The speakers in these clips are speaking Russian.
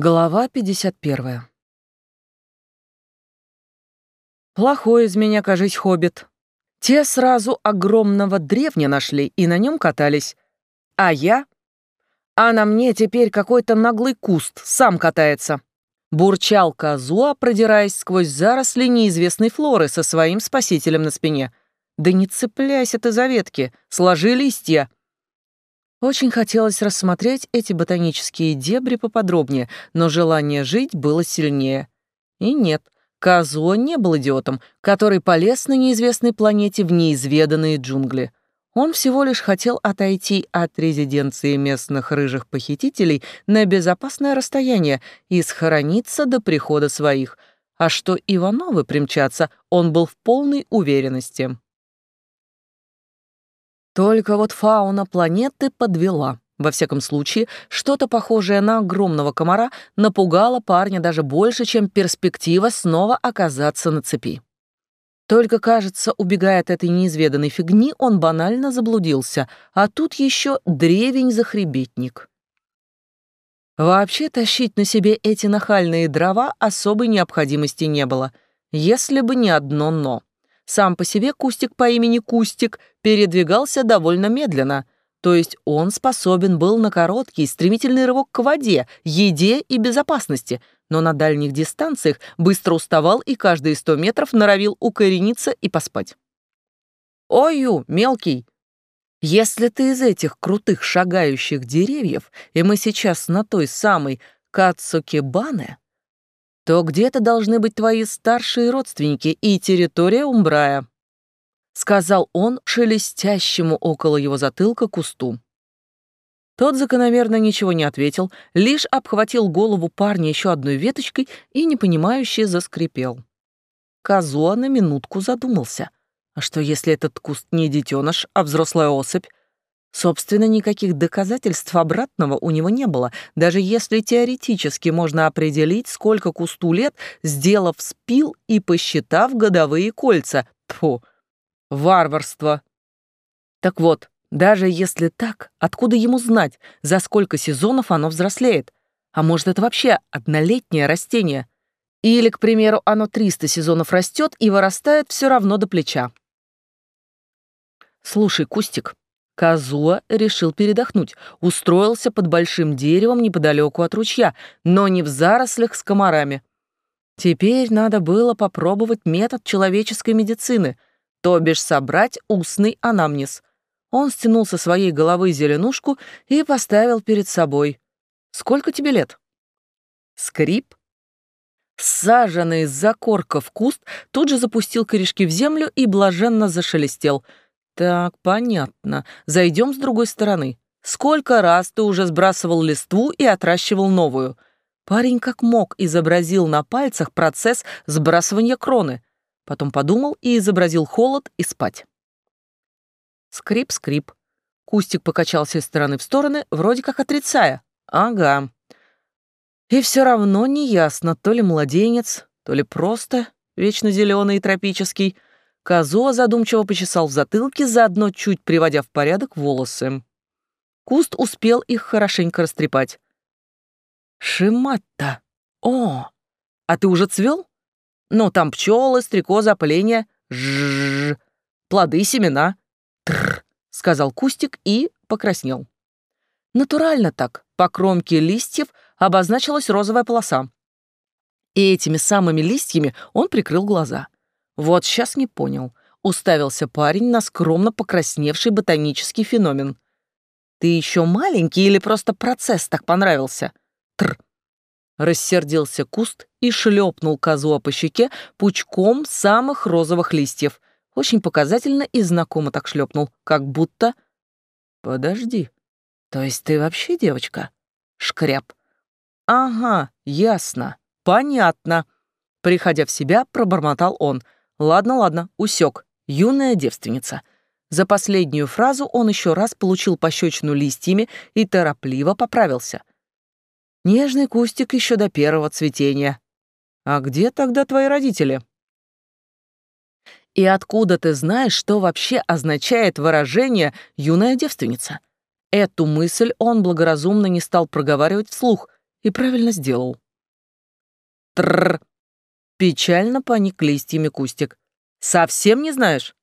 Глава 51. Плохой из меня, кажись, хоббит. Те сразу огромного древня нашли и на нем катались. А я? А на мне теперь какой-то наглый куст, сам катается. Бурчал Казуа, продираясь сквозь заросли неизвестной флоры со своим спасителем на спине. Да не цепляйся ты за ветки, сложи листья. Очень хотелось рассмотреть эти ботанические дебри поподробнее, но желание жить было сильнее. И нет, Казуо не был идиотом, который полез на неизвестной планете в неизведанные джунгли. Он всего лишь хотел отойти от резиденции местных рыжих похитителей на безопасное расстояние и схорониться до прихода своих. А что Ивановы примчатся, он был в полной уверенности. Только вот фауна планеты подвела. Во всяком случае, что-то похожее на огромного комара напугало парня даже больше, чем перспектива снова оказаться на цепи. Только, кажется, убегая от этой неизведанной фигни, он банально заблудился, а тут еще древень-захребетник. Вообще тащить на себе эти нахальные дрова особой необходимости не было, если бы не одно «но». Сам по себе Кустик по имени Кустик передвигался довольно медленно, то есть он способен был на короткий, стремительный рывок к воде, еде и безопасности, но на дальних дистанциях быстро уставал и каждые сто метров норовил укорениться и поспать. «Ою, мелкий!» «Если ты из этих крутых шагающих деревьев, и мы сейчас на той самой Кацукебане, то где-то должны быть твои старшие родственники и территория Умбрая», — сказал он шелестящему около его затылка кусту. Тот закономерно ничего не ответил, лишь обхватил голову парня еще одной веточкой и непонимающе заскрипел. Казуа на минутку задумался. А что, если этот куст не детеныш, а взрослая особь? Собственно, никаких доказательств обратного у него не было, даже если теоретически можно определить, сколько кусту лет, сделав спил и посчитав годовые кольца. Тьфу! Варварство! Так вот, даже если так, откуда ему знать, за сколько сезонов оно взрослеет? А может, это вообще однолетнее растение? Или, к примеру, оно 300 сезонов растет и вырастает все равно до плеча. «Слушай, Кустик», Казуа решил передохнуть, устроился под большим деревом неподалеку от ручья, но не в зарослях с комарами. Теперь надо было попробовать метод человеческой медицины, то бишь собрать устный анамнез. Он стянул со своей головы зеленушку и поставил перед собой. «Сколько тебе лет?» Скрип. Саженный из-за корка в куст тут же запустил корешки в землю и блаженно зашелестел — так, понятно. Зайдем с другой стороны. Сколько раз ты уже сбрасывал листву и отращивал новую? Парень как мог изобразил на пальцах процесс сбрасывания кроны. Потом подумал и изобразил холод и спать. Скрип-скрип. Кустик покачался из стороны в стороны, вроде как отрицая. Ага. И все равно неясно, то ли младенец, то ли просто вечно зеленый и тропический — Козо задумчиво почесал в затылке, заодно чуть приводя в порядок волосы. Куст успел их хорошенько растрепать. «Шиматта! О! А ты уже цвел? Ну, там пчелы, стрекоза, пленя, жжжж, Плоды, семена. Тррр!» — сказал кустик и покраснел. Натурально так, по кромке листьев обозначилась розовая полоса. И этими самыми листьями он прикрыл глаза — вот сейчас не понял. Уставился парень на скромно покрасневший ботанический феномен. Ты еще маленький или просто процесс так понравился? Тр. Рассердился куст и шлепнул козу по щеке пучком самых розовых листьев. Очень показательно и знакомо так шлепнул, как будто... Подожди. То есть ты вообще девочка? Шкряб. Ага, ясно. Понятно. Приходя в себя, пробормотал он — Ладно, ладно, усек. Юная девственница. За последнюю фразу он еще раз получил пощечину листьями и торопливо поправился. Нежный кустик еще до первого цветения. А где тогда твои родители? И откуда ты знаешь, что вообще означает выражение «юная девственница»? Эту мысль он благоразумно не стал проговаривать вслух и правильно сделал. Тррр, Печально поник листьями кустик. «Совсем не знаешь?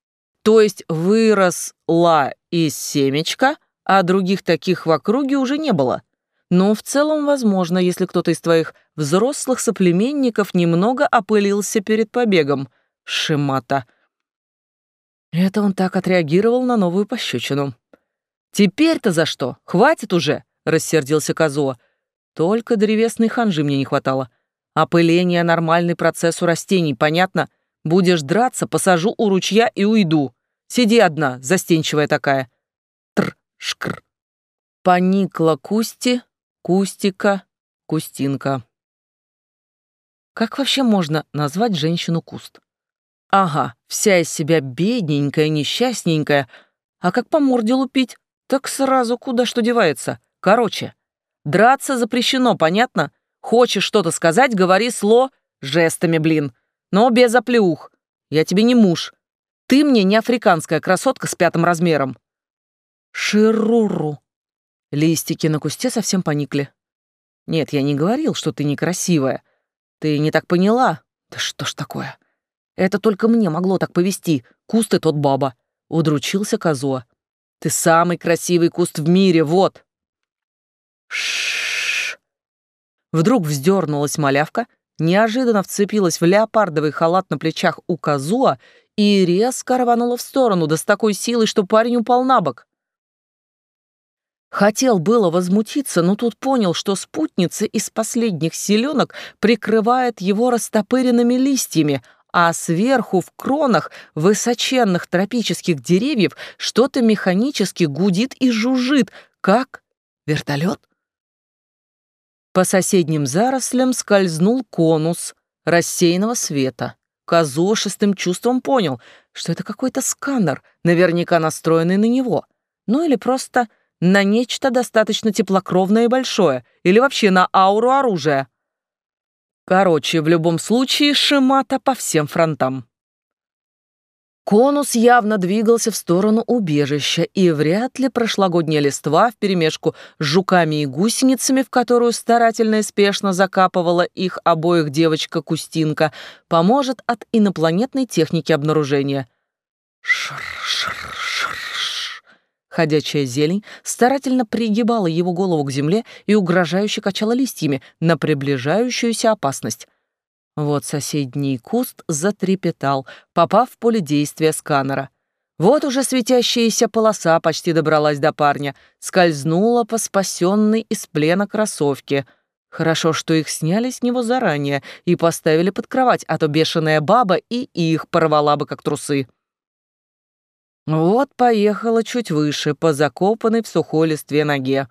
То есть выросла из семечка, а других таких в округе уже не было?» Но в целом возможно, если кто-то из твоих взрослых соплеменников немного опылился перед побегом. Шимата. Это он так отреагировал на новую пощечину. «Теперь-то за что? Хватит уже!» — рассердился Казуа. «Только древесной ханжи мне не хватало. Опыление — нормальный процесс у растений, понятно? Будешь драться, посажу у ручья и уйду. Сиди одна, застенчивая такая. Тр-шкр. Поникла Кусти, Кустика, Кустинка. Как вообще можно назвать женщину куст? Ага, вся из себя бедненькая, несчастненькая. А как по морде лупить? Так сразу куда что девается. Короче, драться запрещено, понятно? Хочешь что-то сказать, говори сло жестами, блин. Но без оплеух. Я тебе не муж. Ты мне не африканская красотка с пятым размером. Шируру. Листики на кусте совсем поникли. Нет, я не говорил, что ты некрасивая. Ты не так поняла. Да что ж такое? Это только мне могло так повести. Куст и тот баба. Удручился Козо. Ты самый красивый куст в мире, вот. Ш Вдруг вздернулась малявка, неожиданно вцепилась в леопардовый халат на плечах у Казуа и резко рванула в сторону, да с такой силой, что парень упал на бок. Хотел было возмутиться, но тут понял, что спутница из последних селенок прикрывает его растопыренными листьями, а сверху в кронах высоченных тропических деревьев что-то механически гудит и жужжит, как вертолет. По соседним зарослям скользнул конус рассеянного света. Казо шестым чувством понял, что это какой-то сканер, наверняка настроенный на него. Ну или просто на нечто достаточно теплокровное и большое, или вообще на ауру оружия. Короче, в любом случае, шимата по всем фронтам. Конус явно двигался в сторону убежища, и вряд ли прошлогодняя листва вперемешку с жуками и гусеницами, в которую старательно и спешно закапывала их обоих девочка-кустинка, поможет от инопланетной техники обнаружения. Шр-шр-шр-шр. Ходячая зелень старательно пригибала его голову к земле и угрожающе качала листьями на приближающуюся опасность. Вот соседний куст затрепетал, попав в поле действия сканера. Вот уже светящаяся полоса почти добралась до парня, скользнула по спасенной из плена кроссовке. Хорошо, что их сняли с него заранее и поставили под кровать, а то бешеная баба и их порвала бы как трусы. Вот поехала чуть выше, по закопанной в сухой листве ноге.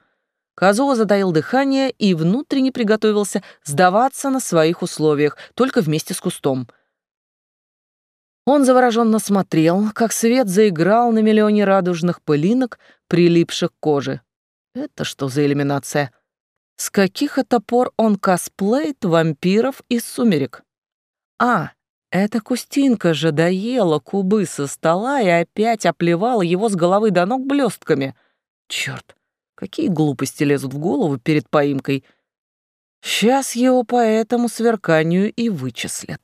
Казова затаил дыхание и внутренне приготовился сдаваться на своих условиях, только вместе с кустом. Он завороженно смотрел, как свет заиграл на миллионе радужных пылинок, прилипших к коже. Это что за иллюминация? С каких это пор он косплеит вампиров из сумерек? А, эта Кустинка же доела кубы со стола и опять оплевала его с головы до ног блестками. Черт, Какие глупости лезут в голову перед поимкой? Сейчас его по этому сверканию и вычислят.